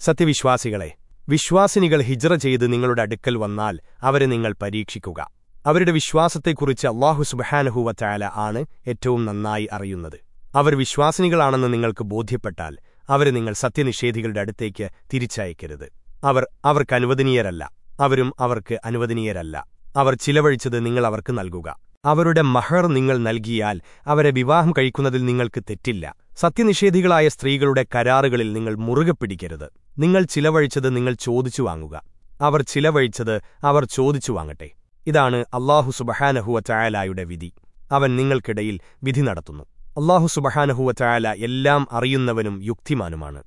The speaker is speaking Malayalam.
സത്യവിശ്വാസികളെ വിശ്വാസിനികൾ ഹിജ്റ ചെയ്ത് നിങ്ങളുടെ അടുക്കൽ വന്നാൽ അവരെ നിങ്ങൾ പരീക്ഷിക്കുക. അവരുടെ വിശ്വാസത്തെക്കുറിച്ച് അള്ളാഹു സുബഹാനഹുവറ്റായാല ആണ് ഏറ്റവും നന്നായി അറിയുന്നത്. അവർ വിശ്വാസിനികളാണെന്ന് നിങ്ങൾക്ക് ബോധ്യപ്പെട്ടാൽ അവരെ നിങ്ങൾ സത്യനിഷേധികളുടെ അടുത്തേക്ക് തിരിച്ചയക്കരുത്. അവർ അവർക്ക് അനുവദനീയരല്ല. അവരും അവർക്ക് അനുവദനീയരല്ല. അവർ ചിലവഴിച്ചത് നിങ്ങൾ അവർക്ക് നൽകുക. അവരുടെ മഹർ നിങ്ങൾ നൽകിയാൽ അവരെ വിവാഹം കഴിക്കുന്നതിൽ നിങ്ങൾക്ക് തെറ്റില്ല. സത്യനിഷേധികളായ സ്ത്രീകളുടെ കരാറുകളിൽ നിങ്ങൾ മുറുകെ പിടിക്കരുത് നിങ്ങൾ ചിലവഴിച്ചത് നിങ്ങൾ ചോദിച്ചു വാങ്ങുക. അവർ ചിലവഴിച്ചത് അവർ ചോദിച്ചു വാങ്ങട്ടെ. ഇതാണ് അള്ളാഹു സുബഹാനഹുവ ചായാലായുടെ വിധി. അവൻ നിങ്ങൾക്കിടയിൽ വിധി നടത്തുന്നു. അള്ളാഹു സുബഹാനഹുവ ചായാല എല്ലാം അറിയുന്നവനും യുക്തിമാനുമാണ്.